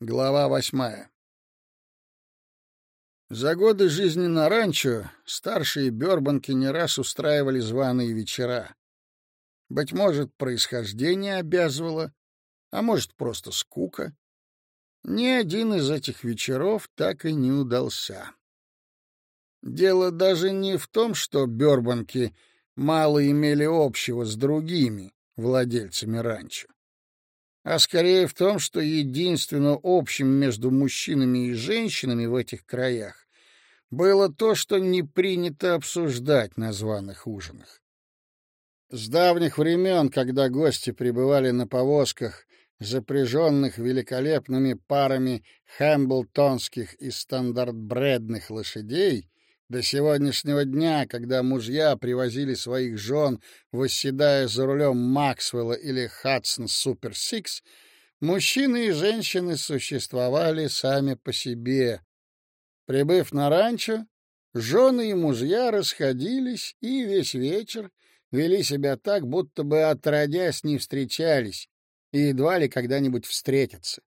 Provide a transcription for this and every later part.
Глава восьмая За годы жизни на ранчо старшие Бёрбанки не раз устраивали званые вечера. Быть может, происхождение обязывало, а может, просто скука. Ни один из этих вечеров так и не удался. Дело даже не в том, что Бёрбанки мало имели общего с другими владельцами ранчо а скорее в том, что единственно общим между мужчинами и женщинами в этих краях было то, что не принято обсуждать на званых ужинах. С давних времен, когда гости пребывали на повозках, запряженных великолепными парами хэмблтонских и стандартбредных лошадей, до сегодняшнего дня, когда мужья привозили своих жен, восседая за рулем Максвелла или Хадсон Супер Сикс, мужчины и женщины существовали сами по себе. Прибыв на ранчо, жены и мужья расходились и весь вечер вели себя так, будто бы отродясь не встречались и едва ли когда-нибудь встретятся.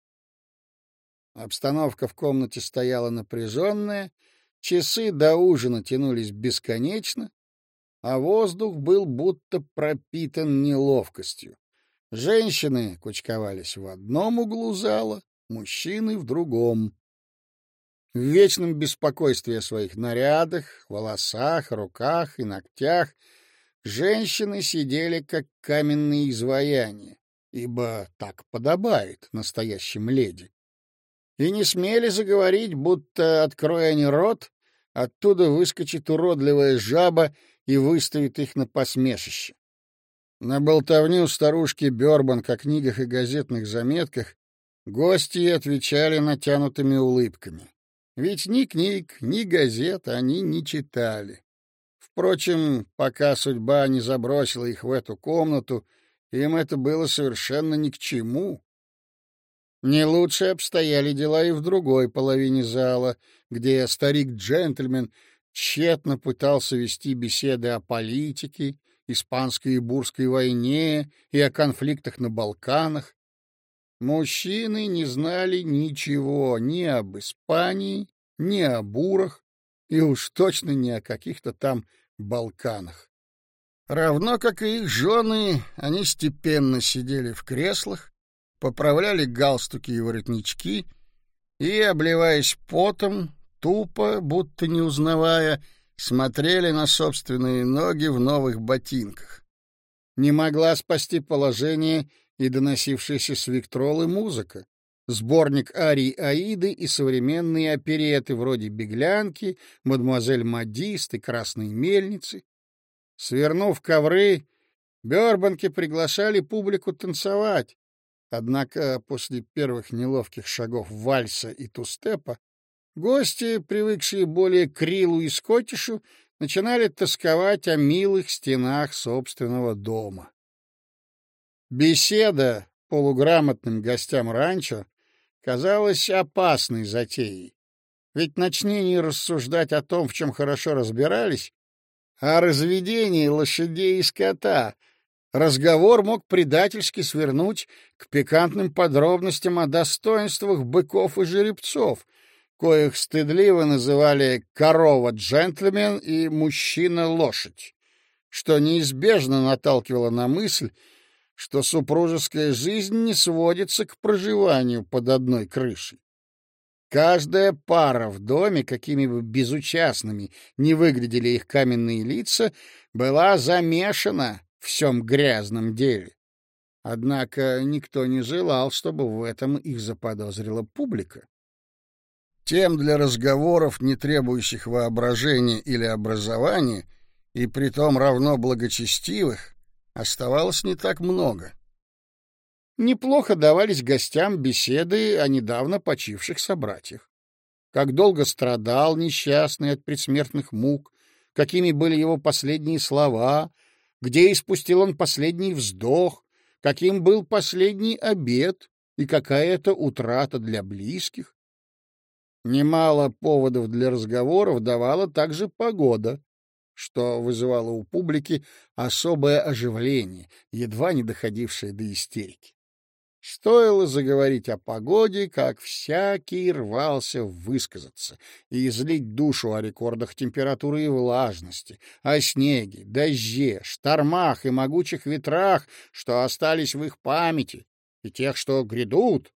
Обстановка в комнате стояла напряженная, Часы до ужина тянулись бесконечно, а воздух был будто пропитан неловкостью. Женщины кучковались в одном углу зала, мужчины — в другом. В вечном беспокойстве о своих нарядах, волосах, руках и ногтях женщины сидели как каменные изваяния, ибо так подобает настоящим леди и не смели заговорить, будто, откроя они рот, оттуда выскочит уродливая жаба и выставит их на посмешище. На болтовню старушки Бёрбан о книгах и газетных заметках гости отвечали натянутыми улыбками. Ведь ни книг, ни газет они не читали. Впрочем, пока судьба не забросила их в эту комнату, им это было совершенно ни к чему. Не лучше обстояли дела и в другой половине зала, где старик-джентльмен тщетно пытался вести беседы о политике, испанской и бурской войне и о конфликтах на Балканах. Мужчины не знали ничего ни об Испании, ни о бурах, и уж точно ни о каких-то там Балканах. Равно как и их жены, они степенно сидели в креслах, поправляли галстуки и воротнички и, обливаясь потом, тупо, будто не узнавая, смотрели на собственные ноги в новых ботинках. Не могла спасти положение и доносившаяся с Виктролы музыка. Сборник арий Аиды и современные опереты вроде «Беглянки», «Мадемуазель Модист» и «Красные мельницы». Свернув ковры, Бёрбанки приглашали публику танцевать, Однако после первых неловких шагов вальса и тустепа гости, привыкшие более к Рилу и Скотишу, начинали тосковать о милых стенах собственного дома. Беседа полуграмотным гостям ранчо казалась опасной затеей. Ведь начни не рассуждать о том, в чем хорошо разбирались, о разведении лошадей и скота — разговор мог предательски свернуть к пикантным подробностям о достоинствах быков и жеребцов, коих стыдливо называли «корова-джентльмен» и «мужчина-лошадь», что неизбежно наталкивало на мысль, что супружеская жизнь не сводится к проживанию под одной крышей. Каждая пара в доме, какими бы безучастными не выглядели их каменные лица, была замешана всем грязном деле. Однако никто не желал, чтобы в этом их заподозрила публика. Тем для разговоров, не требующих воображения или образования, и притом равно благочестивых, оставалось не так много. Неплохо давались гостям беседы о недавно почивших собратьях. Как долго страдал несчастный от предсмертных мук, какими были его последние слова — где испустил он последний вздох, каким был последний обед и какая это утрата для близких. Немало поводов для разговоров давала также погода, что вызывало у публики особое оживление, едва не доходившее до истерики. Стоило заговорить о погоде, как всякий рвался высказаться и излить душу о рекордах температуры и влажности, о снеге, дожде, штормах и могучих ветрах, что остались в их памяти, и тех, что грядут.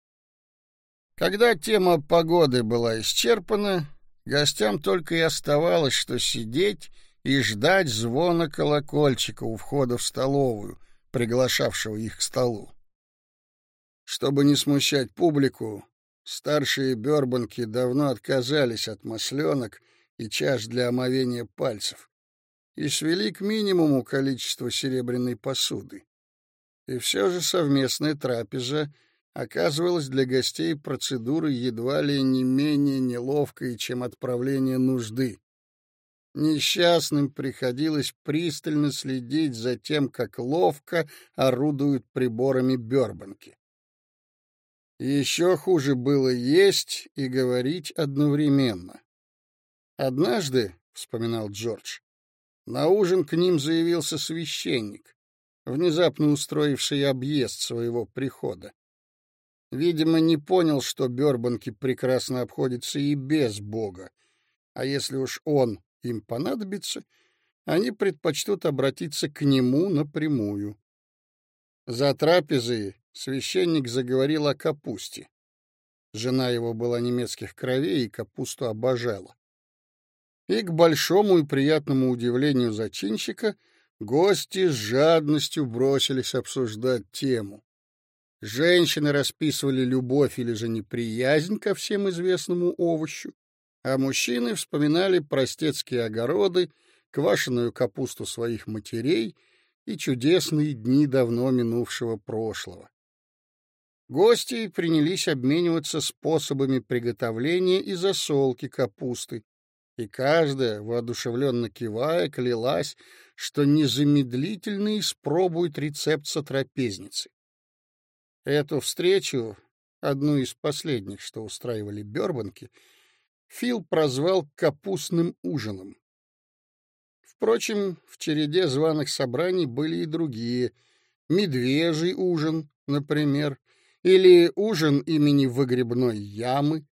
Когда тема погоды была исчерпана, гостям только и оставалось, что сидеть и ждать звона колокольчика у входа в столовую, приглашавшего их к столу. Чтобы не смущать публику, старшие бёрбанки давно отказались от масленок и чаш для омовения пальцев и свели к минимуму количество серебряной посуды. И все же совместная трапеза оказывалась для гостей процедурой едва ли не менее неловкой, чем отправление нужды. Несчастным приходилось пристально следить за тем, как ловко орудуют приборами Бёрбанки. Еще хуже было есть и говорить одновременно. Однажды, — вспоминал Джордж, — на ужин к ним заявился священник, внезапно устроивший объезд своего прихода. Видимо, не понял, что Бёрбанки прекрасно обходится и без Бога, а если уж он им понадобится, они предпочтут обратиться к нему напрямую. За трапезой священник заговорил о капусте. Жена его была немецких кровей и капусту обожала. И к большому и приятному удивлению зачинщика гости с жадностью бросились обсуждать тему. Женщины расписывали любовь или же неприязнь ко всем известному овощу, а мужчины вспоминали простецкие огороды, квашеную капусту своих матерей и чудесные дни давно минувшего прошлого. Гости принялись обмениваться способами приготовления и засолки капусты, и каждая, воодушевленно кивая, клялась, что незамедлительно испробует рецепт сотрапезницы. Эту встречу, одну из последних, что устраивали Бёрбанки, Фил прозвал «капустным ужином». Впрочем, в череде званых собраний были и другие. Медвежий ужин, например, или ужин имени выгребной ямы.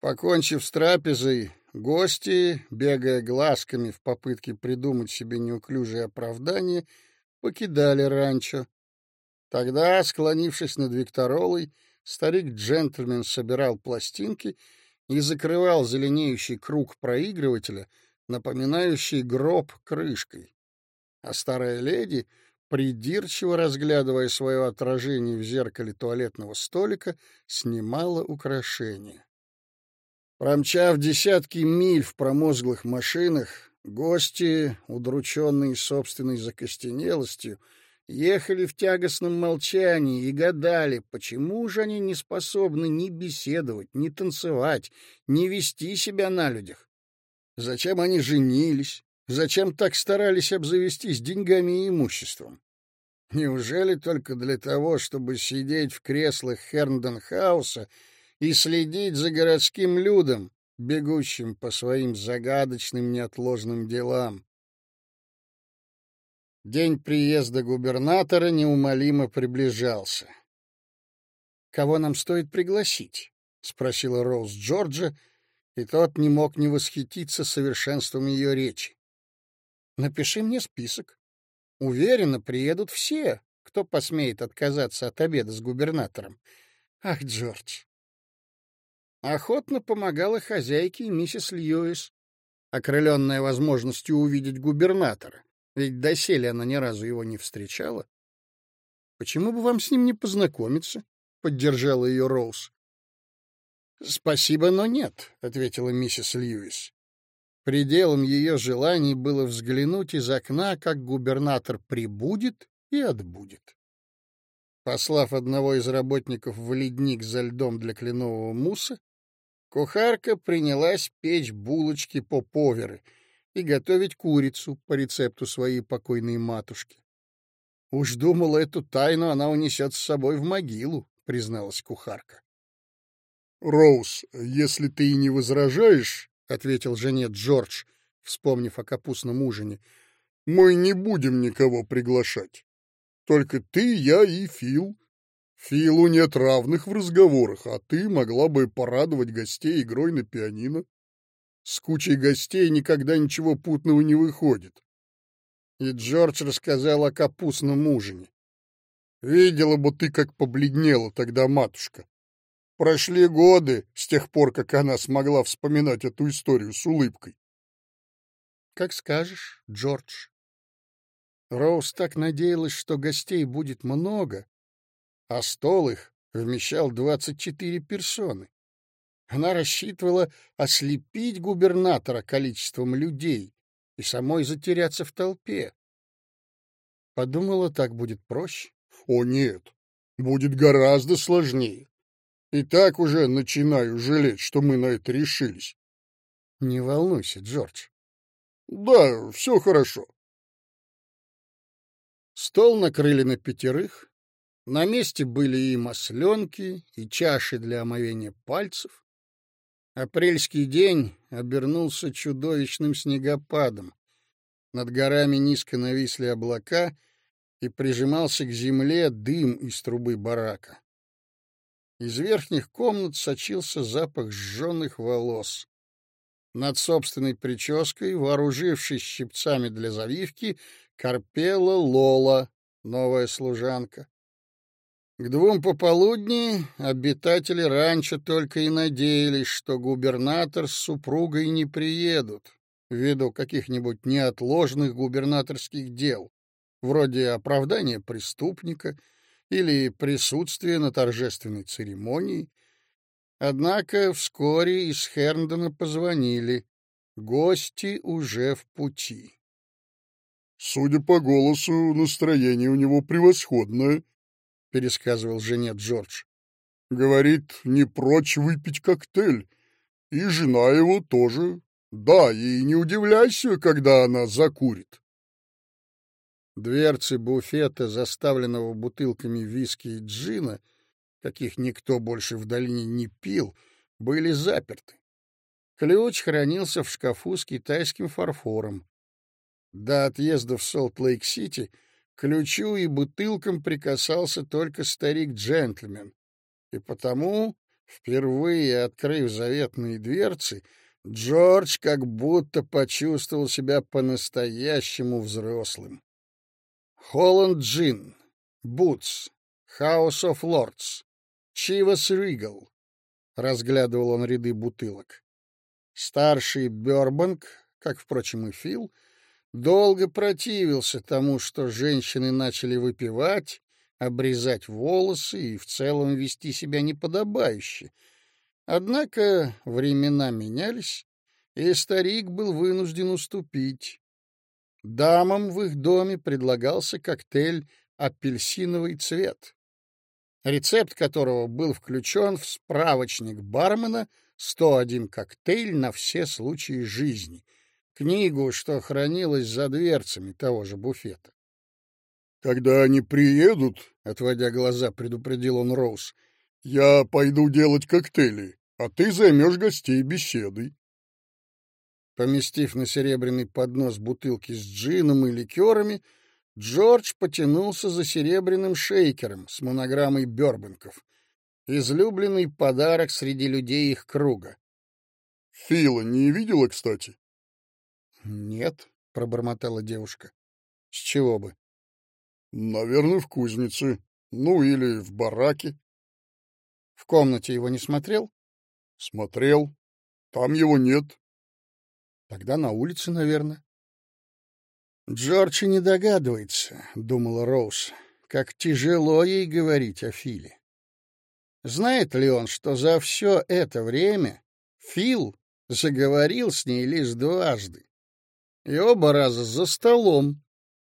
Покончив с трапезой, гости, бегая глазками в попытке придумать себе неуклюжее оправдание, покидали ранчо. Тогда, склонившись над Викторолой, старик-джентльмен собирал пластинки и закрывал зеленеющий круг проигрывателя, напоминающий гроб крышкой. А старая леди — придирчиво разглядывая свое отражение в зеркале туалетного столика, снимала украшения. Промчав десятки миль в промозглых машинах, гости, удрученные собственной закостенелостью, ехали в тягостном молчании и гадали, почему же они не способны ни беседовать, ни танцевать, ни вести себя на людях. Зачем они женились? Зачем так старались обзавестись деньгами и имуществом? Неужели только для того, чтобы сидеть в креслах Хернденхауса и следить за городским людом, бегущим по своим загадочным неотложным делам? День приезда губернатора неумолимо приближался. «Кого нам стоит пригласить?» — спросила Роуз Джорджа, и тот не мог не восхититься совершенством ее речи. Напиши мне список. Уверенно приедут все, кто посмеет отказаться от обеда с губернатором. Ах, Джордж! Охотно помогала хозяйке миссис Льюис, окрыленная возможностью увидеть губернатора, ведь доселе она ни разу его не встречала. Почему бы вам с ним не познакомиться? поддержала ее Роуз. Спасибо, но нет, ответила миссис Льюис. Пределом ее желаний было взглянуть из окна, как губернатор прибудет и отбудет. Послав одного из работников в ледник за льдом для кленового муса, кухарка принялась печь булочки по поверы и готовить курицу по рецепту своей покойной матушки. Уж думала, эту тайну она унесет с собой в могилу, призналась кухарка. — Роуз, если ты и не возражаешь, — ответил жене Джордж, вспомнив о капустном ужине. — Мы не будем никого приглашать. Только ты, я и Фил. Филу нет равных в разговорах, а ты могла бы порадовать гостей игрой на пианино. С кучей гостей никогда ничего путного не выходит. И Джордж рассказал о капустном ужине. Видела бы ты, как побледнела тогда матушка. Прошли годы с тех пор, как она смогла вспоминать эту историю с улыбкой. Как скажешь, Джордж. Роуз так надеялась, что гостей будет много, а стол их вмещал двадцать четыре персоны. Она рассчитывала ослепить губернатора количеством людей и самой затеряться в толпе. Подумала, так будет проще. О, нет, будет гораздо сложнее. И так уже начинаю жалеть, что мы на это решились. Не волнуйся, Джордж. Да, все хорошо. Стол накрыли на пятерых. На месте были и масленки, и чаши для омовения пальцев. Апрельский день обернулся чудовищным снегопадом. Над горами низко нависли облака, и прижимался к земле дым из трубы барака. Из верхних комнат сочился запах сжженных волос. Над собственной прической, вооружившись щипцами для завивки, корпела Лола, новая служанка. К двум пополудни обитатели раньше только и надеялись, что губернатор с супругой не приедут, ввиду каких-нибудь неотложных губернаторских дел, вроде оправдания преступника или присутствия на торжественной церемонии. Однако вскоре из Херндона позвонили. Гости уже в пути. Судя по голосу, настроение у него превосходное, пересказывал жене Джордж. Говорит, не прочь выпить коктейль. И жена его тоже. Да, и не удивляйся, когда она закурит. Дверцы буфета, заставленного бутылками виски и джина, каких никто больше в долине не пил, были заперты. Ключ хранился в шкафу с китайским фарфором. До отъезда в Солт-Лейк-Сити — ключу и бутылкам прикасался только старик-джентльмен, и потому, впервые открыв заветные дверцы, Джордж как будто почувствовал себя по-настоящему взрослым. Холланд Джин, Бутс, Хаус оф Лордс, Чивас Ригал. Разглядывал он ряды бутылок. Старший Бёрбанк, как, впрочем, и Фил, — долго противился тому, что женщины начали выпивать, обрезать волосы и в целом вести себя неподобающе. Однако времена менялись, и старик был вынужден уступить. Дамам в их доме предлагался коктейль «Апельсиновый цвет», рецепт которого был включен в справочник бармена «101 коктейль на все случаи жизни», книгу, что хранилась за дверцами того же буфета. «Когда они приедут, — отводя глаза, предупредил он Роуз, — я пойду делать коктейли, а ты займешь гостей беседой». Поместив на серебряный поднос бутылки с джином и ликерами, Джордж потянулся за серебряным шейкером с монограммой Бёрбанков, излюбленный подарок среди людей их круга. «Фила не видела, кстати?» Нет, пробормотала девушка. С чего бы? Наверное, в кузнице. Ну, или в бараке. В комнате его не смотрел? Смотрел. Там его нет. Тогда на улице, наверное. Джордж не догадывается, думала Роуз, как тяжело ей говорить о Филе. Знает ли он, что за все это время Фил заговорил с ней лишь дважды? и оба раза за столом,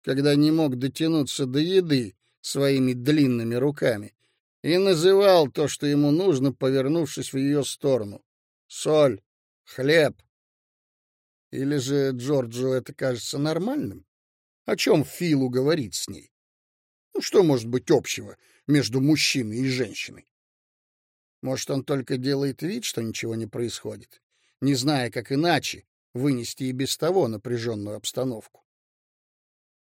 когда не мог дотянуться до еды своими длинными руками, и называл то, что ему нужно, повернувшись в ее сторону. Соль, хлеб. Или же Джорджу это кажется нормальным? О чем Филу говорить с ней? Ну, что может быть общего между мужчиной и женщиной? Может, он только делает вид, что ничего не происходит, не зная, как иначе вынести и без того напряженную обстановку.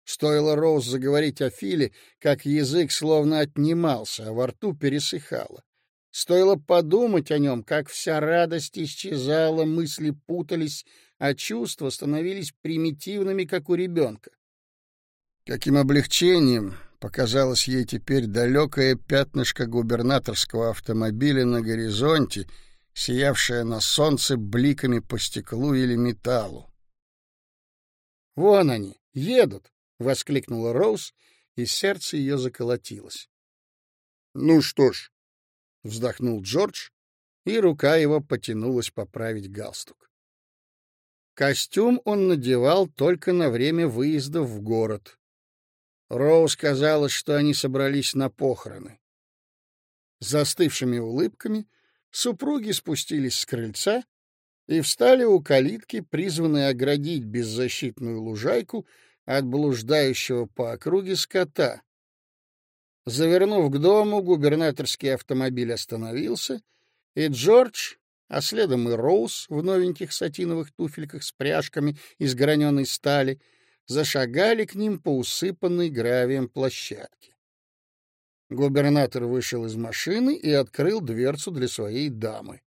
Стоило Роуз заговорить о Филе, как язык словно отнимался, а во рту пересыхало. Стоило подумать о нем, как вся радость исчезала, мысли путались, а чувства становились примитивными, как у ребенка. Каким облегчением показалось ей теперь далекое пятнышко губернаторского автомобиля на горизонте, сиявшее на солнце бликами по стеклу или металлу. «Вон они, едут!» — воскликнула Роуз, и сердце ее заколотилось. — Ну что ж, — вздохнул Джордж, и рука его потянулась поправить галстук. Костюм он надевал только на время выезда в город. Роуз казалось, что они собрались на похороны. Застывшими улыбками супруги спустились с крыльца и встали у калитки, призванной оградить беззащитную лужайку от блуждающего по округе скота. Завернув к дому, губернаторский автомобиль остановился, и Джордж, а следом и Роуз в новеньких сатиновых туфельках с пряжками из граненой стали, зашагали к ним по усыпанной гравием площадке. Губернатор вышел из машины и открыл дверцу для своей дамы.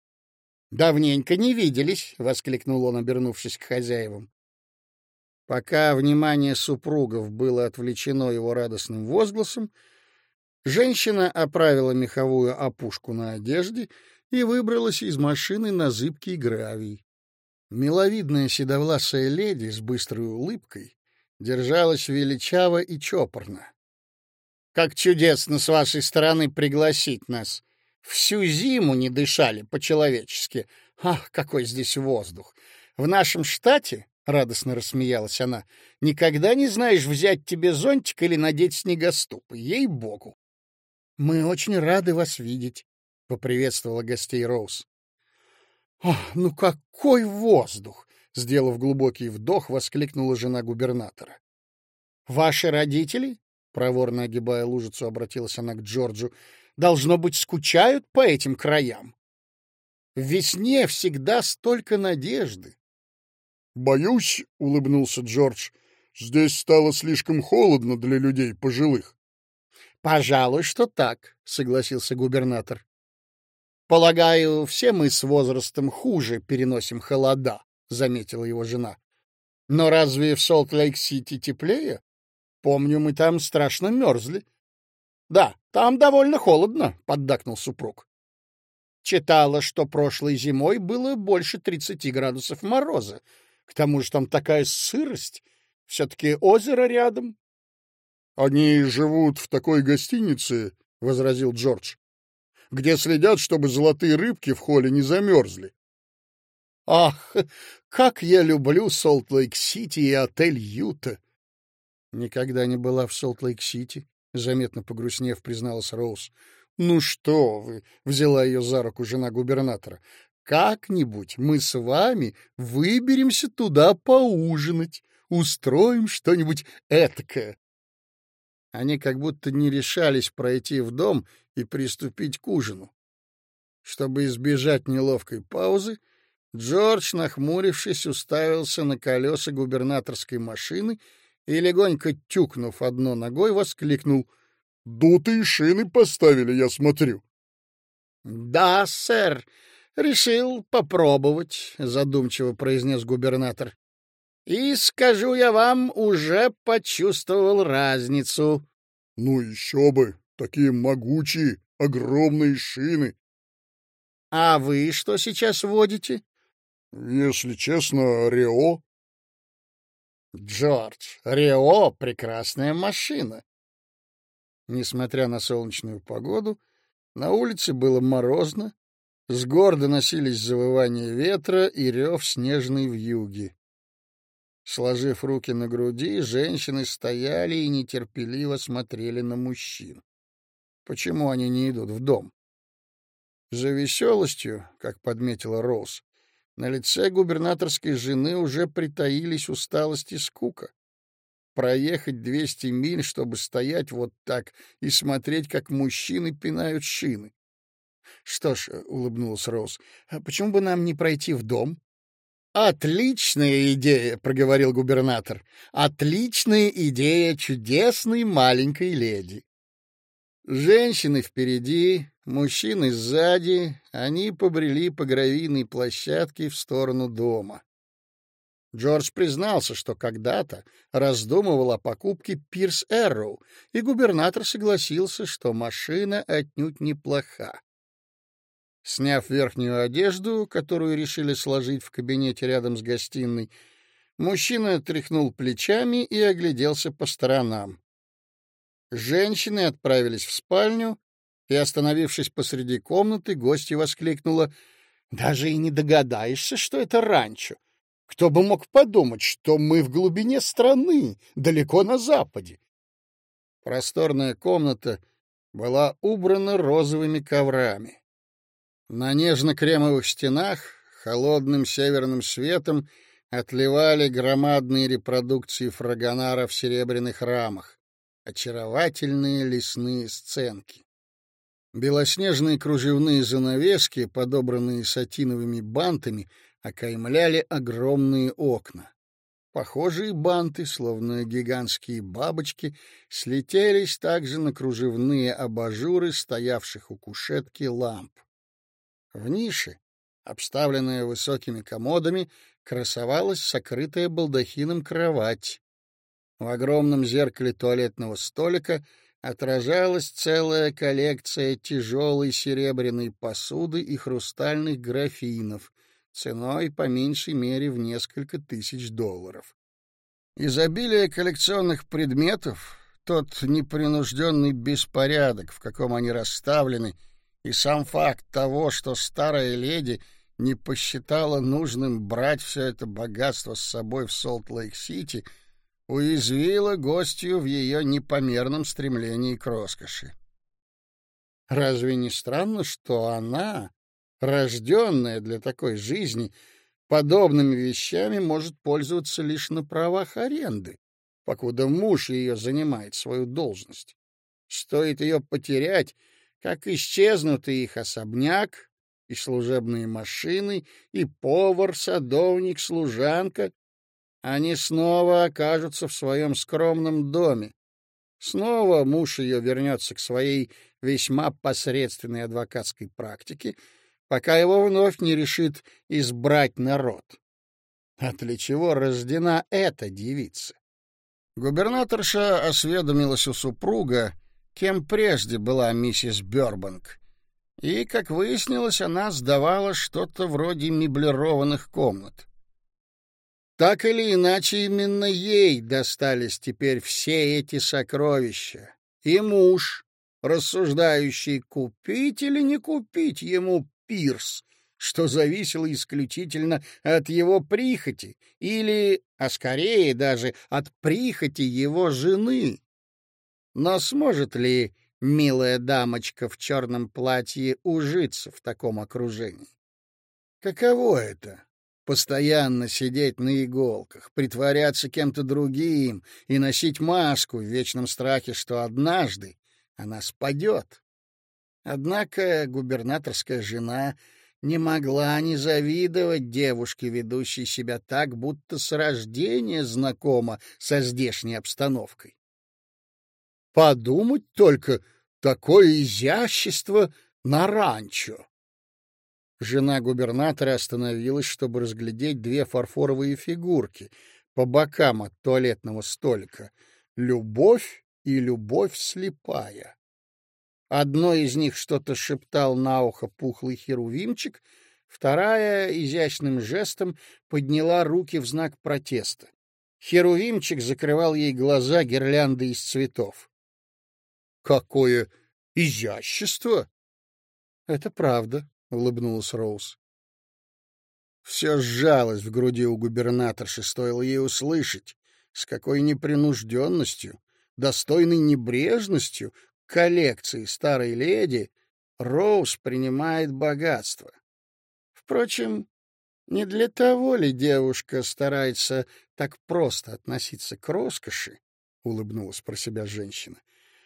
«Давненько не виделись!» — воскликнул он, обернувшись к хозяевам. Пока внимание супругов было отвлечено его радостным возгласом, женщина оправила меховую опушку на одежде и выбралась из машины на зыбкий гравий. Миловидная седовласая леди с быстрой улыбкой держалась величаво и чопорно. — Как чудесно с вашей стороны пригласить нас! Всю зиму не дышали по-человечески. Ах, какой здесь воздух! В нашем штате — радостно рассмеялась она. — Никогда не знаешь, взять тебе зонтик или надеть снегоступ. Ей-богу! — Мы очень рады вас видеть, — поприветствовала гостей Роуз. — Ох, ну какой воздух! — сделав глубокий вдох, воскликнула жена губернатора. — Ваши родители, — проворно огибая лужицу, обратилась она к Джорджу, — должно быть, скучают по этим краям. В весне всегда столько надежды. «Боюсь», — улыбнулся Джордж, — «здесь стало слишком холодно для людей пожилых». «Пожалуй, что так», — согласился губернатор. «Полагаю, все мы с возрастом хуже переносим холода», — заметила его жена. «Но разве в Солт-Лейк-Сити теплее? Помню, мы там страшно мерзли». «Да, там довольно холодно», — поддакнул супруг. Читала, что прошлой зимой было больше тридцати градусов мороза, к тому же там такая сырость. Все-таки озеро рядом. — Они живут в такой гостинице, — возразил Джордж, — где следят, чтобы золотые рыбки в холле не замерзли. — Ах, как я люблю Солт-Лейк-Сити и отель Юта! — Никогда не была в Солт-Лейк-Сити, — заметно погрустнев призналась Роуз. — Ну что вы! — взяла ее за руку жена губернатора. Как-нибудь мы с вами выберемся туда поужинать, устроим что-нибудь этакое. Они как будто не решались пройти в дом и приступить к ужину. Чтобы избежать неловкой паузы, Джордж, нахмурившись, уставился на колеса губернаторской машины и, легонько тюкнув одно ногой, воскликнул. — Дутые шины поставили, я смотрю. — Да, сэр, решил попробовать, задумчиво произнес губернатор. И скажу я вам, уже почувствовал разницу. Ну еще бы, такие могучие, огромные шины. А вы что сейчас водите? Если честно, Рео. Джордж, Рео — прекрасная машина. Несмотря на солнечную погоду, на улице было морозно, с гор доносились завывания ветра и рев снежной вьюги. Сложив руки на груди, женщины стояли и нетерпеливо смотрели на мужчин. Почему они не идут в дом? За веселостью, как подметила Роуз, на лице губернаторской жены уже притаились усталость и скука. Проехать двести миль, чтобы стоять вот так и смотреть, как мужчины пинают шины. — Что ж, — улыбнулась Роуз, — а почему бы нам не пройти в дом? Отличная идея, проговорил губернатор. Отличная идея чудесной маленькой леди. Женщины впереди, мужчины сзади, они побрели по гравийной площадке в сторону дома. Джордж признался, что когда-то раздумывал о покупке Пирс Эрроу, и губернатор согласился, что машина отнюдь неплоха. Сняв верхнюю одежду, которую решили сложить в кабинете рядом с гостиной, мужчина тряхнул плечами и огляделся по сторонам. Женщины отправились в спальню, и, остановившись посреди комнаты, гостья воскликнула, «Даже и не догадаешься, что это ранчо. Кто бы мог подумать, что мы в глубине страны, далеко на западе?» Просторная комната была убрана розовыми коврами. На нежно-кремовых стенах холодным северным светом отливали громадные репродукции фрагонара в серебряных рамах, очаровательные лесные сценки. Белоснежные кружевные занавески, подобранные сатиновыми бантами, окаймляли огромные окна. Похожие банты, словно гигантские бабочки, слетелись также на кружевные абажуры, стоявших у кушетки ламп. В нише, обставленная высокими комодами, красовалась сокрытая балдахином кровать. В огромном зеркале туалетного столика отражалась целая коллекция тяжелой серебряной посуды и хрустальных графинов, ценой по меньшей мере в несколько тысяч долларов. Изобилие коллекционных предметов, тот непринужденный беспорядок, в каком они расставлены, — и сам факт того, что старая леди не посчитала нужным брать все это богатство с собой в Солт-Лейк-Сити, уязвило гостью в ее непомерном стремлении к роскоши. Разве не странно, что она, рожденная для такой жизни, подобными вещами может пользоваться лишь на правах аренды, покуда муж ее занимает свою должность? Стоит ее потерять, как исчезнут и их особняк, и служебные машины, и повар, садовник, служанка. Они снова окажутся в своем скромном доме. Снова муж ее вернется к своей весьма посредственной адвокатской практике, пока его вновь не решит избрать народ. А для чего рождена эта девица? Губернаторша осведомилась у супруга, кем прежде была миссис Бёрбанк. И, как выяснилось, она сдавала что-то вроде меблированных комнат. Так или иначе, именно ей достались теперь все эти сокровища. И муж, рассуждающий, купить или не купить ему пирс, что зависело исключительно от его прихоти, или, а скорее даже, от прихоти его жены. Но сможет ли милая дамочка в черном платье ужиться в таком окружении? Каково это — постоянно сидеть на иголках, притворяться кем-то другим и носить маску в вечном страхе, что однажды она спадет? Однако губернаторская жена не могла не завидовать девушке, ведущей себя так, будто с рождения знакома со здешней обстановкой. Подумать только, такое изящество на ранчо. Жена губернатора остановилась, чтобы разглядеть две фарфоровые фигурки по бокам от туалетного столика. Любовь и любовь слепая. Одной из них что-то шептал на ухо пухлый херувимчик, вторая изящным жестом подняла руки в знак протеста. Херувимчик закрывал ей глаза гирляндой из цветов. Какое изящество! Это правда, улыбнулась Роуз. Все сжалось в груди у губернаторши, стоило ей услышать, с какой непринужденностью, достойной небрежностью коллекции старой леди Роуз принимает богатство. Впрочем, не для того ли девушка старается так просто относиться к роскоши, улыбнулась про себя женщина,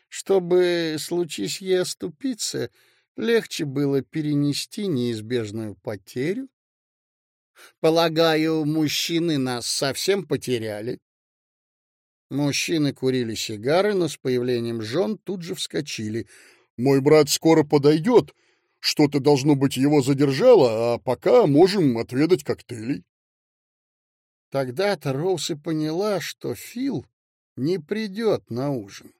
чтобы, случись ей оступиться, легче было перенести неизбежную потерю? Полагаю, мужчины нас совсем потеряли. Мужчины курили сигары, но с появлением жен тут же вскочили. «Мой брат скоро подойдет. Что-то, должно быть, его задержало, а пока можем отведать коктейлей». Тогда-то Роуз и поняла, что Фил не придет на ужин.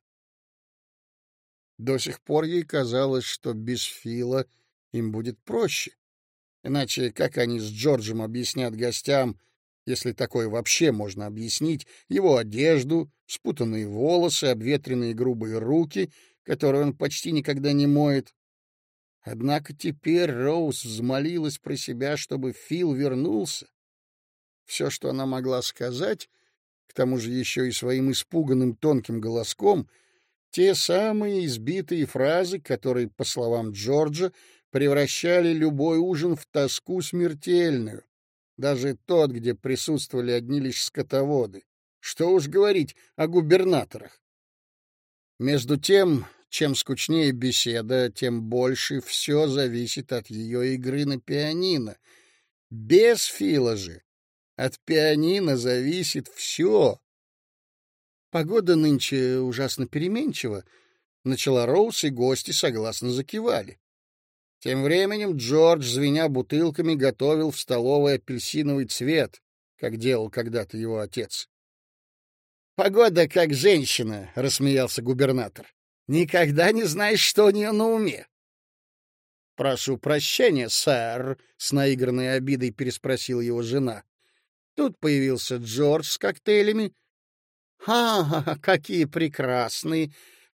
До сих пор ей казалось, что без Фила им будет проще. Иначе как они с Джорджем объяснят гостям, если такое вообще можно объяснить, его одежду, спутанные волосы, обветренные грубые руки, которые он почти никогда не моет? Однако теперь Роуз взмолилась про себя, чтобы Фил вернулся. Все, что она могла сказать, к тому же еще и своим испуганным тонким голоском, те самые избитые фразы, которые, по словам Джорджа, превращали любой ужин в тоску смертельную. Даже тот, где присутствовали одни лишь скотоводы. Что уж говорить о губернаторах. Между тем, чем скучнее беседа, тем больше все зависит от ее игры на пианино. Без Фила же от пианино зависит все. Погода нынче ужасно переменчива. Начала Роуз, и гости согласно закивали. Тем временем Джордж, звеня бутылками, готовил в столовой апельсиновый цвет, как делал когда-то его отец. «Погода как женщина», — рассмеялся губернатор. «Никогда не знаешь, что у нее на уме». «Прошу прощения, сэр», — с наигранной обидой переспросила его жена. Тут появился Джордж с коктейлями. «А, какие прекрасные!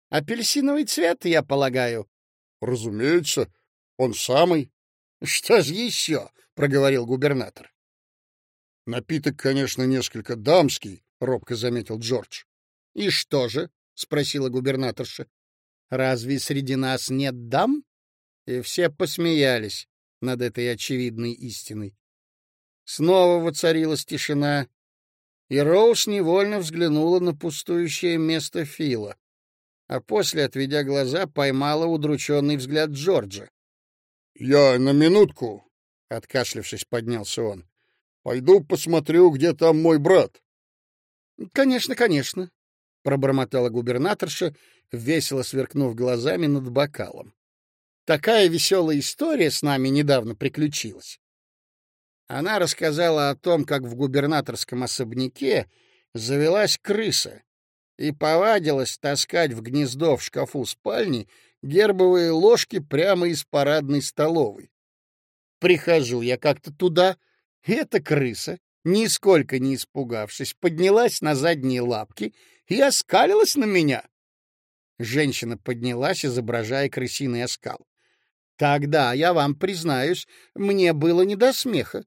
Апельсиновый цвет, я полагаю?» «Разумеется, он самый». «Что ж еще?» — проговорил губернатор. «Напиток, конечно, несколько дамский», — робко заметил Джордж. «И что же?» — спросила губернаторша. «Разве среди нас нет дам?» И все посмеялись над этой очевидной истиной. Снова воцарилась тишина, и Роуз невольно взглянула на пустующее место Фила, а после, отведя глаза, поймала удрученный взгляд Джорджа. — Я на минутку, — откашлившись, поднялся он. — Пойду посмотрю, где там мой брат. — Конечно, конечно, — пробормотала губернаторша, весело сверкнув глазами над бокалом. — Такая веселая история с нами недавно приключилась. Она рассказала о том, как в губернаторском особняке завелась крыса и повадилась таскать в гнездо в шкафу спальни гербовые ложки прямо из парадной столовой. Прихожу я как-то туда, и эта крыса, нисколько не испугавшись, поднялась на задние лапки и оскалилась на меня. Женщина поднялась, изображая крысиный оскал. Тогда, я вам признаюсь, мне было не до смеха.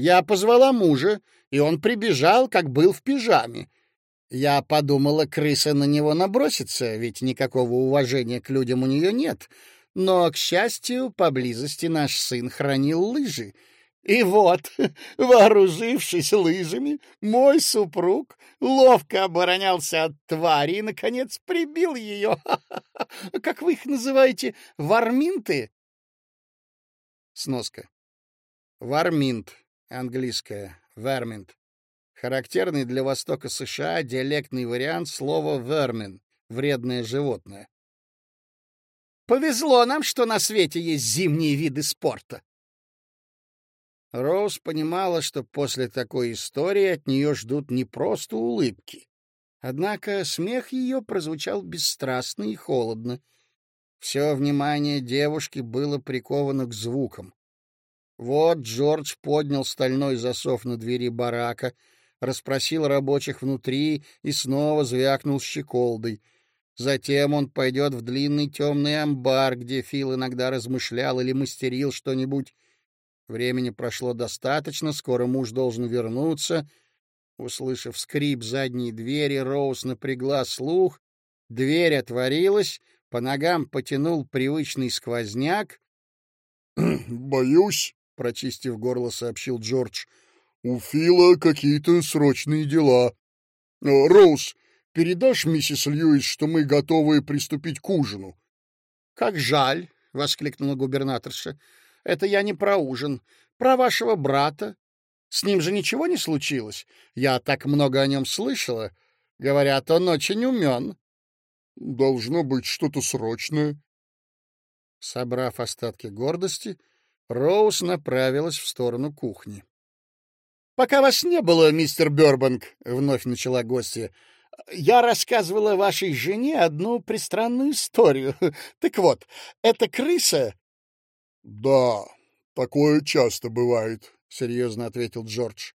Я позвала мужа, и он прибежал, как был в пижаме. Я подумала, крыса на него набросится, ведь никакого уважения к людям у нее нет. Но, к счастью, поблизости наш сын хранил лыжи. И вот, вооружившись лыжами, мой супруг ловко оборонялся от твари и, наконец, прибил ее. Как вы их называете? Варминты? Сноска. Варминт английское vermint, характерный для Востока США диалектный вариант слова vermin — вредное животное. Повезло нам, что на свете есть зимние виды спорта. Роуз понимала, что после такой истории от нее ждут не просто улыбки. Однако смех ее прозвучал бесстрастно и холодно. Все внимание девушки было приковано к звукам. Вот Джордж поднял стальной засов на двери барака, расспросил рабочих внутри и снова звякнул щеколдой. Затем он пойдет в длинный темный амбар, где Фил иногда размышлял или мастерил что-нибудь. Времени прошло достаточно, скоро муж должен вернуться. Услышав скрип задней двери, Роуз напрягла слух. Дверь отворилась, по ногам потянул привычный сквозняк. — Боюсь, прочистив горло, сообщил Джордж. У Фила какие-то срочные дела. Э, Роуз, передашь миссис Льюис, что мы готовы приступить к ужину? Как жаль, воскликнула губернаторша. Это я не про ужин, про вашего брата. С ним же ничего не случилось. Я так много о нем слышала. Говорят, он очень умен. Должно быть что-то срочное. Собрав остатки гордости, Роуз направилась в сторону кухни. — Пока вас не было, мистер Бёрбанк, — вновь начала гостья, — я рассказывала вашей жене одну пристранную историю. Так вот, эта крыса... — Да, такое часто бывает, — серьезно ответил Джордж.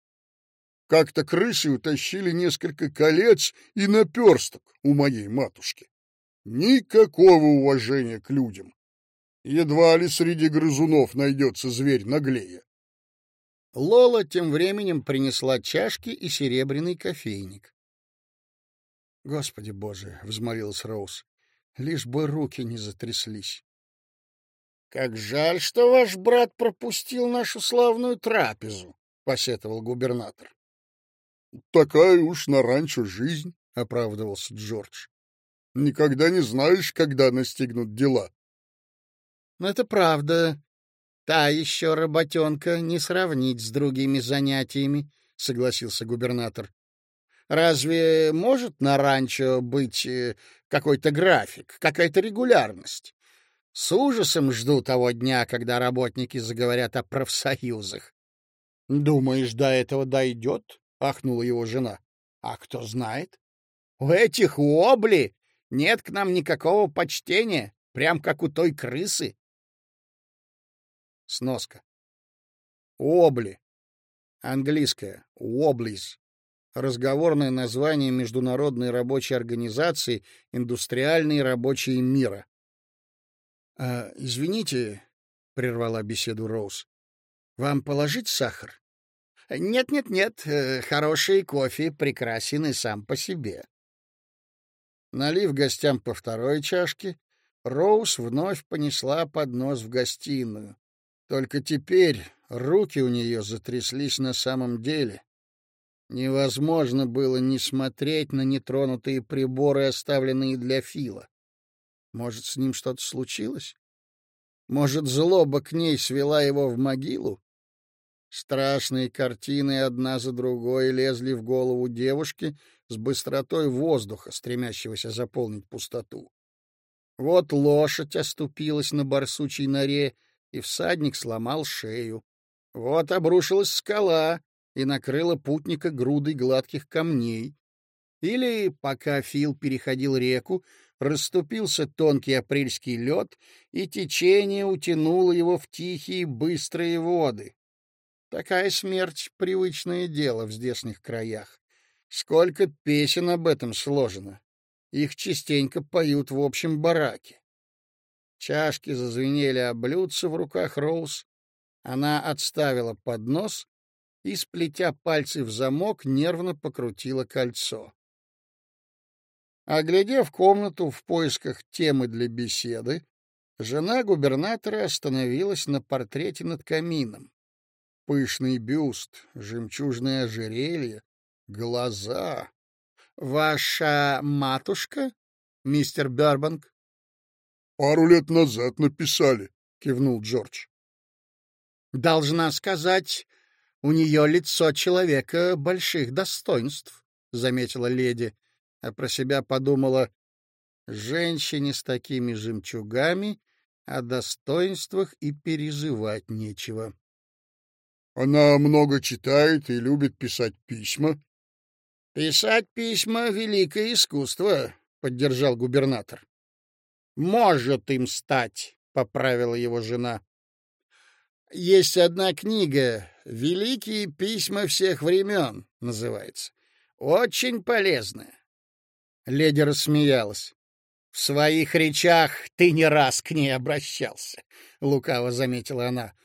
Как-то крысы утащили несколько колец и наперсток у моей матушки. Никакого уважения к людям. Едва ли среди грызунов найдется зверь наглее. Лола тем временем принесла чашки и серебряный кофейник. — Господи боже! — взмолилась Роуз. — Лишь бы руки не затряслись. — Как жаль, что ваш брат пропустил нашу славную трапезу, — посетовал губернатор. — Такая уж на ранчо жизнь, — оправдывался Джордж. — Никогда не знаешь, когда настигнут дела. — Но это правда. Та еще работенка не сравнить с другими занятиями, — согласился губернатор. — Разве может на ранчо быть э, какой-то график, какая-то регулярность? С ужасом жду того дня, когда работники заговорят о профсоюзах. — Думаешь, до этого дойдет? — ахнула его жена. — А кто знает? У этих обли нет к нам никакого почтения, прям как у той крысы. Сноска. Обли. Английское. Woblies. Разговорное название Международной рабочей организации «Индустриальные рабочие мира». «А, «Извините», — прервала беседу Роуз, — «вам положить сахар?» «Нет-нет-нет, э, хороший кофе прекрасен и сам по себе». Налив гостям по второй чашке, Роуз вновь понесла поднос в гостиную. Только теперь руки у нее затряслись на самом деле. Невозможно было не смотреть на нетронутые приборы, оставленные для Фила. Может, с ним что-то случилось? Может, злоба к ней свела его в могилу? Страшные картины одна за другой лезли в голову девушки с быстротой воздуха, стремящегося заполнить пустоту. Вот лошадь оступилась на барсучей норе, и всадник сломал шею. Вот обрушилась скала и накрыла путника грудой гладких камней. Или, пока Фил переходил реку, расступился тонкий апрельский лед, и течение утянуло его в тихие быстрые воды. Такая смерть — привычное дело в здешних краях. Сколько песен об этом сложено. Их частенько поют в общем бараке. Чашки зазвенели о блюдце в руках Роуз. Она отставила поднос и, сплетя пальцы в замок, нервно покрутила кольцо. Оглядев комнату в поисках темы для беседы, жена губернатора остановилась на портрете над камином. Пышный бюст, жемчужное ожерелье, глаза. — Ваша матушка, мистер Бербанк? Пару лет назад написали, кивнул Джордж. Должна сказать, у нее лицо человека больших достоинств, заметила леди, а про себя подумала: женщине с такими жемчугами о достоинствах и переживать нечего. Она много читает и любит писать письма. Писать письма великое искусство, поддержал губернатор может им стать, — поправила его жена. Есть одна книга «Великие письма всех времен» называется. Очень полезная. Леди рассмеялась. В своих речах ты не раз к ней обращался, — лукаво заметила она. —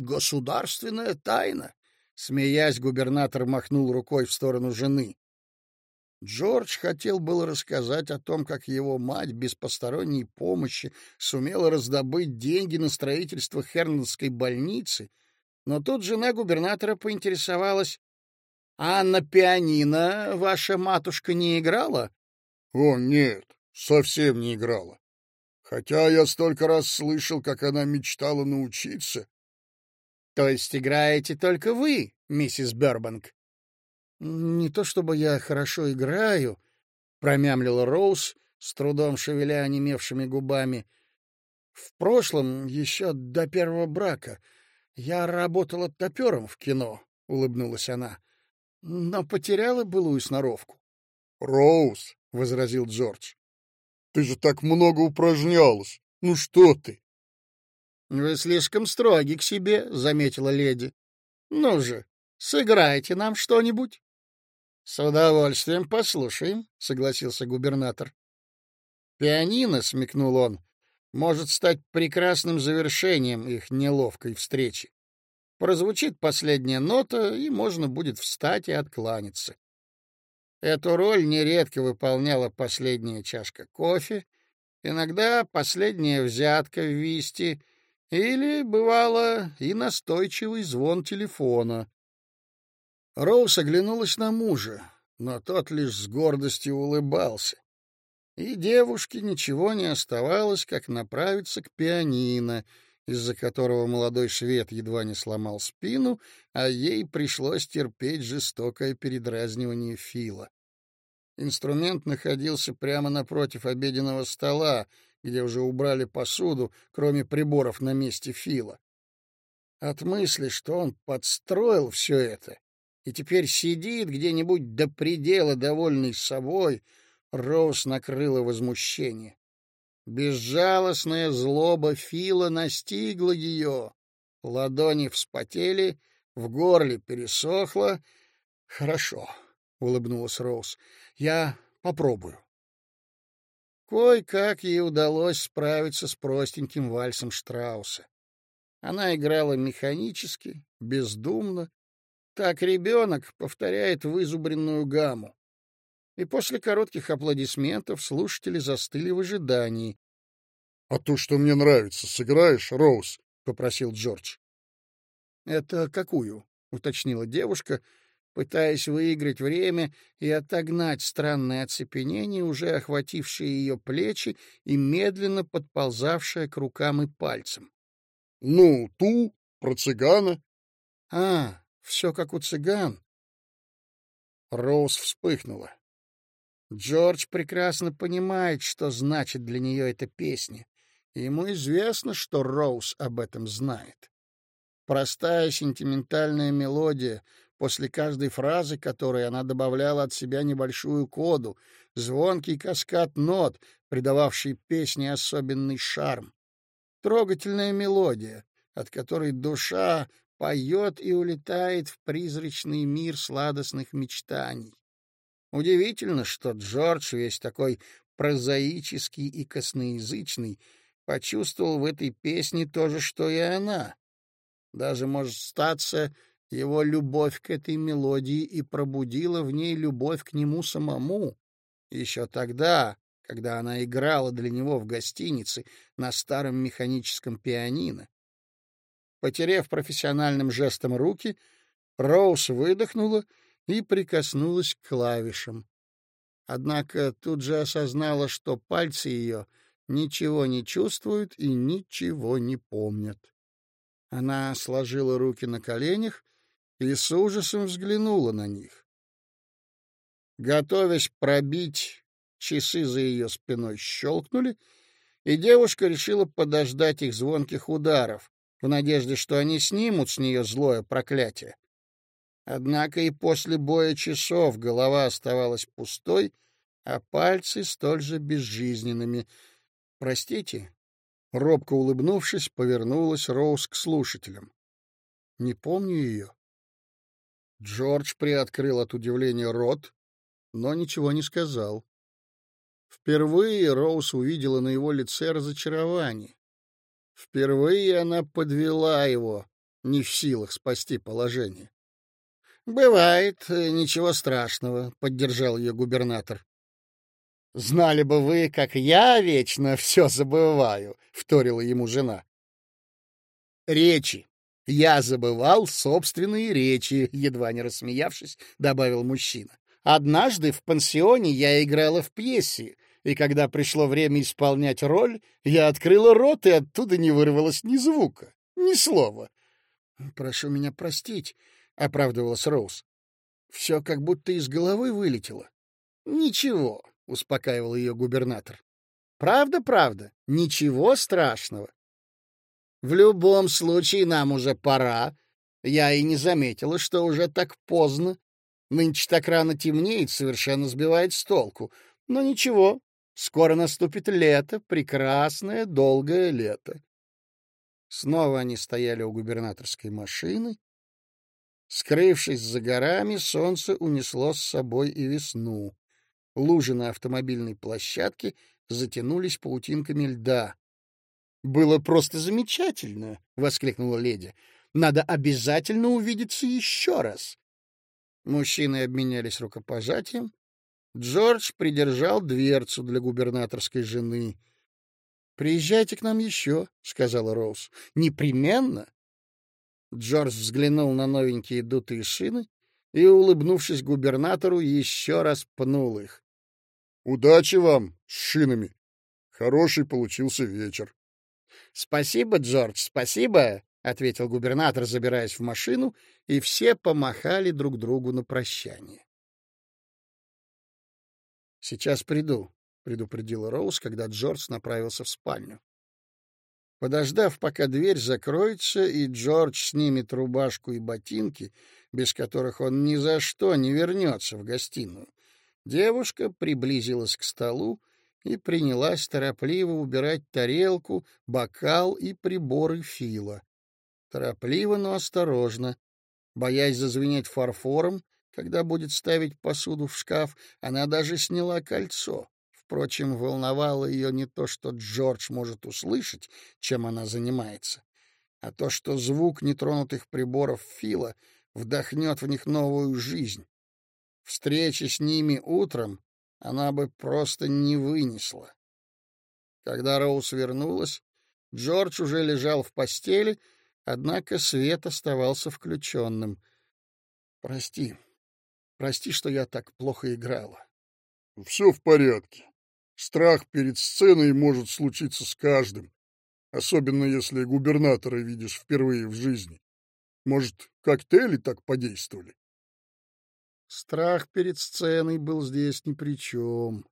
государственная тайна. Смеясь, губернатор махнул рукой в сторону жены. Джордж хотел было рассказать о том, как его мать без посторонней помощи сумела раздобыть деньги на строительство Хернонской больницы, но тут жена губернатора поинтересовалась, «А на пианино ваша матушка не играла?» «О, нет, совсем не играла. Хотя я столько раз слышал, как она мечтала научиться». «То есть играете только вы, миссис Бербанк. Не то чтобы я хорошо играю, промямлила Роуз, с трудом шевеля онемевшими губами. В прошлом, еще до первого брака, я работала топером в кино, улыбнулась она, но потеряла былую сноровку. Роуз, возразил Джордж. Ты же так много упражнялась. Ну что ты? Вы слишком строги к себе, заметила леди. Ну же, сыграйте нам что-нибудь. С удовольствием послушаем, согласился губернатор. Пианино, смекнул он, может стать прекрасным завершением их неловкой встречи. Прозвучит последняя нота, и можно будет встать и откланяться. Эту роль нередко выполняла последняя чашка кофе, иногда последняя взятка в висти или, бывало, и настойчивый звон телефона. Роуз оглянулась на мужа, но тот лишь с гордостью улыбался. И девушке ничего не оставалось, как направиться к пианино, из-за которого молодой швед едва не сломал спину, а ей пришлось терпеть жестокое передразнивание Фила. Инструмент находился прямо напротив обеденного стола, где уже убрали посуду, кроме приборов на месте Фила. От мысли, что он подстроил все это и теперь сидит где-нибудь до предела довольный собой, Роуз накрыла возмущение. Безжалостная злоба Фила настигла ее. Ладони вспотели, в горле пересохло. Хорошо, улыбнулась Роуз. Я попробую. Кой-как ей удалось справиться с простеньким вальсом Штрауса. Она играла механически, бездумно, так ребенок повторяет вызубренную гамму и после коротких аплодисментов слушатели застыли в ожидании. — А то, что мне нравится, сыграешь, Роуз? — попросил Джордж. — Это какую? — уточнила девушка, пытаясь выиграть время и отогнать странное оцепенение, уже охватившее ее плечи и медленно подползавшее к рукам и пальцам. — Ну, ту, про цыгана. — А, все как у цыган. Роуз вспыхнула. Джордж прекрасно понимает, что значит для нее эта песня. ему известно, что Роуз об этом знает. Простая сентиментальная мелодия, после каждой фразы которой она добавляла от себя небольшую коду, звонкий каскад нот, придававший песне особенный шарм. Трогательная мелодия, от которой душа поет и улетает в призрачный мир сладостных мечтаний. Удивительно, что Джордж, весь такой прозаический и косноязычный, почувствовал в этой песне то же, что и она. Даже, может, статься, его любовь к этой мелодии и пробудила в ней любовь к нему самому. Еще тогда, когда она играла для него в гостинице на старом механическом пианино. Потерев профессиональным жестом руки, Роуз выдохнула — и прикоснулась к клавишам. Однако тут же осознала, что пальцы ее ничего не чувствуют и ничего не помнят. Она сложила руки на коленях и с ужасом взглянула на них. Готовясь пробить, часы за ее спиной щелкнули, и девушка решила подождать их звонких ударов, в надежде, что они снимут с нее злое проклятие. Однако и после боя часов голова оставалась пустой, а пальцы столь же безжизненными. «Простите?» Робко улыбнувшись, повернулась Роуз к слушателям. «Не помню ее». Джордж приоткрыл от удивления рот, но ничего не сказал. Впервые Роуз увидела на его лице разочарование. Впервые она подвела его, не в силах спасти положение. Бывает, э, ничего страшного, поддержал ее губернатор. Знали бы вы, как я вечно все забываю, вторила ему жена. Речи. Я забывал собственные речи, едва не рассмеявшись, добавил мужчина. Однажды в пансионе я играла в пьесе, и когда пришло время исполнять роль, я открыла рот, и оттуда не вырвалось ни звука, ни слова. Прошу меня простить, — оправдывалась Роуз. «Все как будто из головы вылетело». «Ничего», — успокаивал ее губернатор. «Правда, правда, ничего страшного. В любом случае нам уже пора. Я и не заметила, что уже так поздно. Нынче так рано темнеет, совершенно сбивает с толку. Но ничего, скоро наступит лето, прекрасное, долгое лето. Снова они стояли у губернаторской машины. Скрывшись за горами, солнце унесло с собой и весну. Лужи на автомобильной площадке затянулись паутинками льда. «Было просто замечательно!» — воскликнула леди. «Надо обязательно увидеться еще раз!» Мужчины обменялись рукопожатием. Джордж придержал дверцу для губернаторской жены. «Приезжайте к нам еще», — сказала Роуз. «Непременно». Джордж взглянул на новенькие дутые шины и, улыбнувшись губернатору, еще раз пнул их. «Удачи вам с шинами! Хороший получился вечер». «Спасибо, Джордж, спасибо!» — ответил губернатор, забираясь в машину, и все помахали друг другу на прощание. «Сейчас приду», — предупредила Роуз, когда Джордж направился в спальню. Подождав, пока дверь закроется, и Джордж снимет рубашку и ботинки, без которых он ни за что не вернется в гостиную, девушка приблизилась к столу и принялась торопливо убирать тарелку, бокал и приборы Фила. Торопливо, но осторожно. Боясь зазвенеть фарфором, когда будет ставить посуду в шкаф, она даже сняла кольцо. Впрочем, волновало ее не то, что Джордж может услышать, чем она занимается, а то, что звук нетронутых приборов Фила вдохнет в них новую жизнь. Встречи с ними утром она бы просто не вынесла. Когда Роуз вернулась, Джордж уже лежал в постели Однако свет оставался включенным. Прости. Прости, что я так плохо играла. Все в порядке. Страх перед сценой может случиться с каждым, особенно если губернатора видишь впервые в жизни. Может, коктейли так подействовали? Страх перед сценой был здесь ни при чем.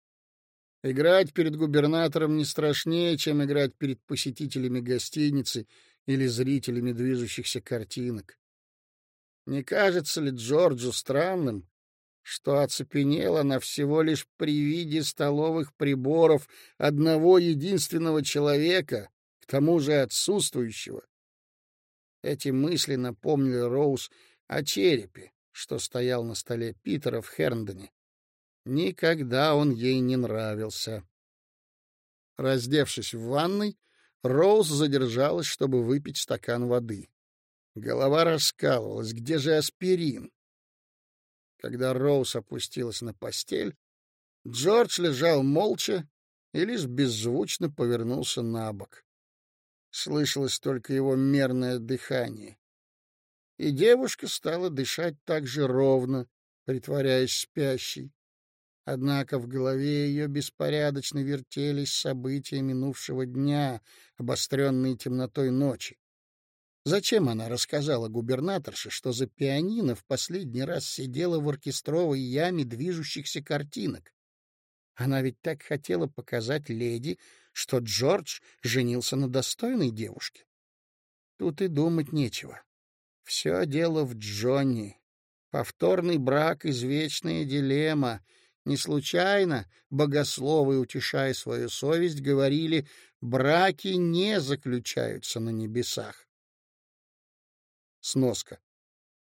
Играть перед губернатором не страшнее, чем играть перед посетителями гостиницы или зрителями движущихся картинок. Не кажется ли Джорджу странным, что оцепенела она всего лишь при виде столовых приборов одного единственного человека, к тому же отсутствующего? Эти мысли напомнили Роуз о черепе, что стоял на столе Питера в Херндоне. Никогда он ей не нравился. Раздевшись в ванной, Роуз задержалась, чтобы выпить стакан воды. Голова раскалывалась. Где же аспирин? Когда Роуз опустилась на постель, Джордж лежал молча и лишь беззвучно повернулся на бок. Слышалось только его мерное дыхание. И девушка стала дышать так же ровно, притворяясь спящей. Однако в голове ее беспорядочно вертелись события минувшего дня, обостренные темнотой ночи. Зачем она рассказала губернаторше, что за пианино в последний раз сидела в оркестровой яме движущихся картинок? Она ведь так хотела показать леди, что Джордж женился на достойной девушке. Тут и думать нечего. Все дело в Джонни. Повторный брак — извечная дилемма — не случайно богословы, утешая свою совесть, говорили, браки не заключаются на небесах. Сноска.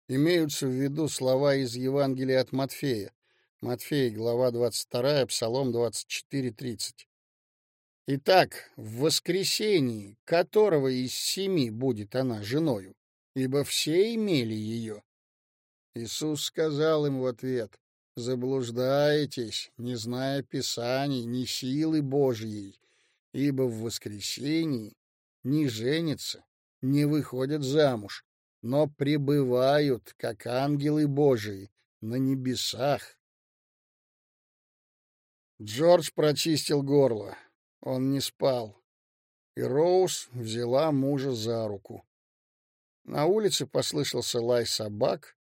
Имеются в виду слова из Евангелия от Матфея. Матфей, глава 22, Псалом 24-30. Итак, в воскресении, которого из семи будет она женою, ибо все имели ее. Иисус сказал им в ответ, заблуждаетесь, не зная Писаний, ни силы Божьей, ибо в воскресении не женятся, не выходят замуж, но пребывают, как ангелы Божии, на небесах. Джордж прочистил горло. Он не спал. И Роуз взяла мужа за руку. На улице послышался лай собак,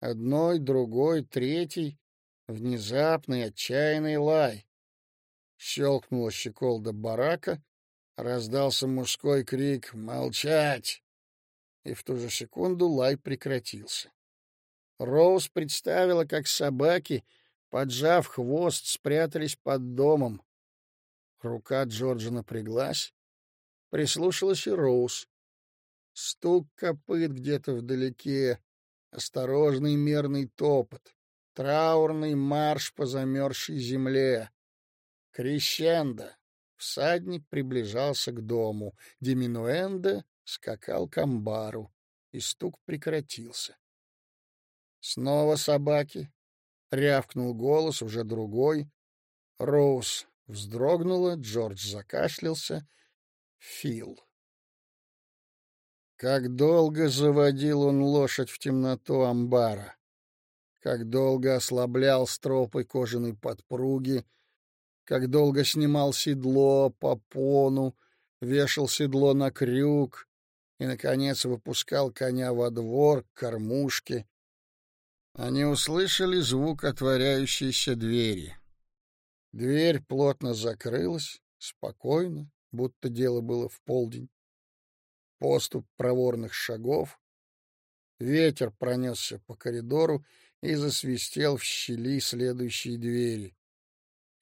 Одной, другой, третий. Внезапный, отчаянный лай. Щелкнула щеколда барака, раздался мужской крик «Молчать!» И в ту же секунду лай прекратился. Роуз представила, как собаки, поджав хвост, спрятались под домом. Рука Джорджа напряглась. Прислушалась и Роуз. Стук копыт где-то вдалеке, осторожный мерный топот, траурный марш по замерзшей земле. Крещендо. Всадник приближался к дому. Диминуэнда скакал к амбару, и стук прекратился. Снова собаки. Рявкнул голос, уже другой. Роуз вздрогнула, Джордж закашлялся. Фил. Как долго заводил он лошадь в темноту амбара. Как долго ослаблял стропы кожаной подпруги. Как долго снимал седло, попону, вешал седло на крюк и, наконец, выпускал коня во двор, к кормушке. Они услышали звук отворяющейся двери. Дверь плотно закрылась, спокойно, будто дело было в полдень. Поступ проворных шагов. Ветер пронесся по коридору и засвистел в щели следующей двери.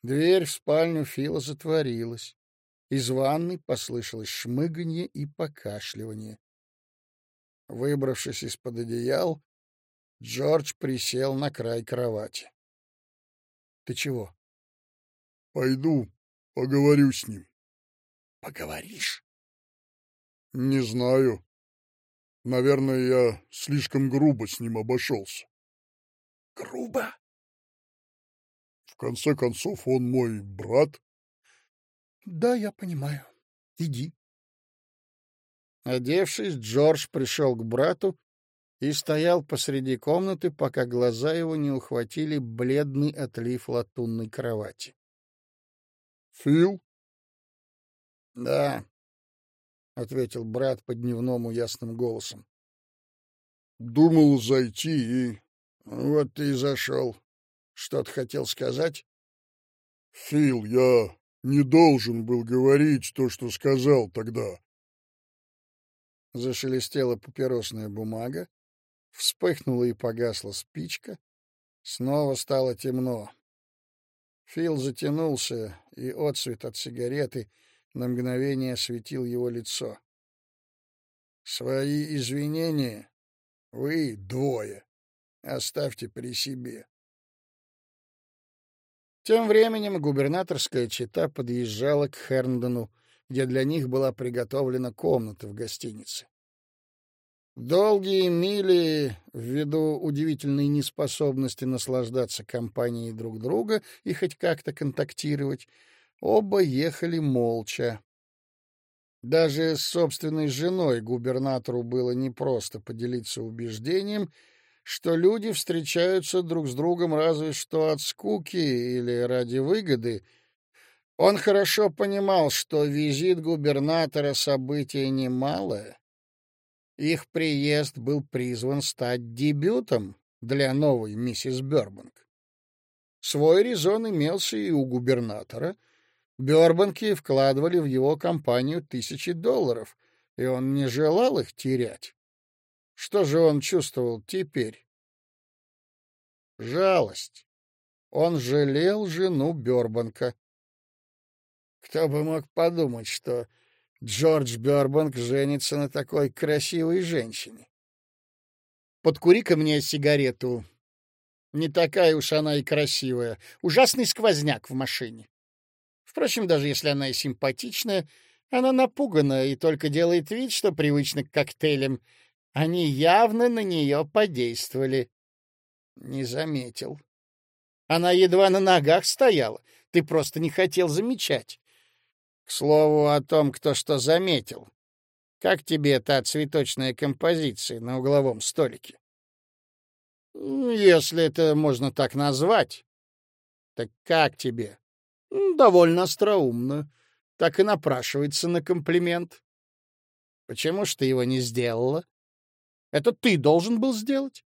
Дверь в спальню Фила затворилась. Из ванной послышалось шмыганье и покашливание. Выбравшись из-под одеял, Джордж присел на край кровати. — Ты чего? — Пойду, поговорю с ним. — Поговоришь? — Не знаю. Наверное, я слишком грубо с ним обошелся. — Грубо? В конце концов, он мой брат. — Да, я понимаю. Иди. Одевшись, Джордж пришел к брату и стоял посреди комнаты, пока глаза его не ухватили бледный отлив латунной кровати. — Фил? — Да, — ответил брат по дневному ясным голосом. — Думал зайти и... Вот ты и зашел. Что-то хотел сказать? — Фил, я не должен был говорить то, что сказал тогда. Зашелестела папиросная бумага, Вспыхнула и погасла спичка. Снова стало темно. Фил затянулся, и отсвет от сигареты на мгновение осветил его лицо. «Свои извинения вы двое оставьте при себе». Тем временем губернаторская чета подъезжала к Херндону, где для них была приготовлена комната в гостинице. Долгие мили, ввиду удивительной неспособности наслаждаться компанией друг друга и хоть как-то контактировать, оба ехали молча. Даже с собственной женой губернатору было непросто поделиться убеждением, что люди встречаются друг с другом разве что от скуки или ради выгоды. Он хорошо понимал, что визит губернатора — событие немалое их приезд был призван стать дебютом для новой миссис Бёрбанк. Свой резон имелся и у губернатора. Бёрбанки вкладывали в его компанию тысячи долларов, и он не желал их терять. Что же он чувствовал теперь? Жалость. Он жалел жену Бёрбанка. Кто бы мог подумать, что Джордж Бёрбанк женится на такой красивой женщине. Подкури-ка мне сигарету. Не такая уж она и красивая. Ужасный сквозняк в машине. Впрочем, даже если она и симпатичная, она напугана и только делает вид, что привычна к коктейлям. Они явно на нее подействовали. Не заметил. Она едва на ногах стояла. Ты просто не хотел замечать. К слову о том, кто что заметил. Как тебе та цветочная композиция на угловом столике? Если это можно так назвать. Так как тебе? Довольно остроумно. Так и напрашивается на комплимент. Почему ж ты его не сделала? Это ты должен был сделать.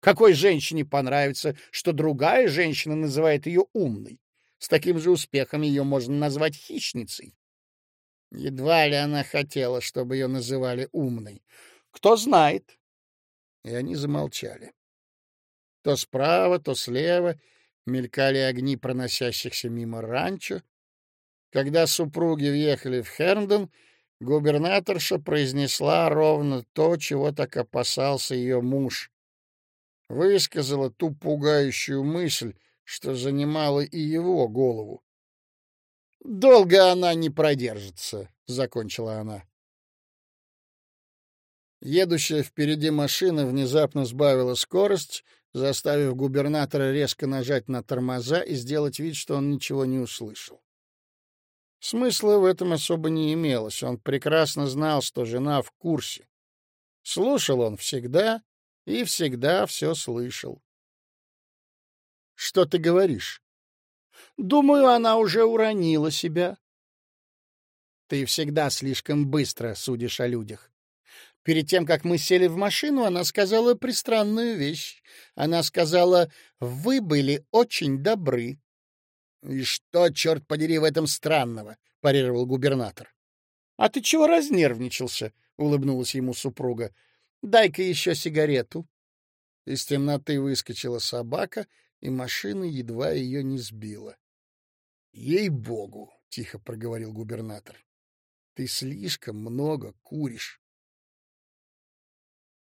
Какой женщине понравится, что другая женщина называет ее умной? С таким же успехом ее можно назвать хищницей. Едва ли она хотела, чтобы ее называли умной. Кто знает. И они замолчали. То справа, то слева мелькали огни проносящихся мимо ранчо. Когда супруги въехали в Херндон, губернаторша произнесла ровно то, чего так опасался ее муж. Высказала ту пугающую мысль, что занимала и его голову. «Долго она не продержится», — закончила она. Едущая впереди машина внезапно сбавила скорость, заставив губернатора резко нажать на тормоза и сделать вид, что он ничего не услышал. Смысла в этом особо не имелось. Он прекрасно знал, что жена в курсе. Слушал он всегда и всегда все слышал. — Что ты говоришь? — Думаю, она уже уронила себя. — Ты всегда слишком быстро судишь о людях. Перед тем, как мы сели в машину, она сказала пристранную вещь. Она сказала, вы были очень добры. «И что, черт подери, в этом странного?» — парировал губернатор. «А ты чего разнервничался?» — улыбнулась ему супруга. «Дай-ка еще сигарету». Из темноты выскочила собака, и машина едва ее не сбила. «Ей-богу!» — тихо проговорил губернатор. «Ты слишком много куришь».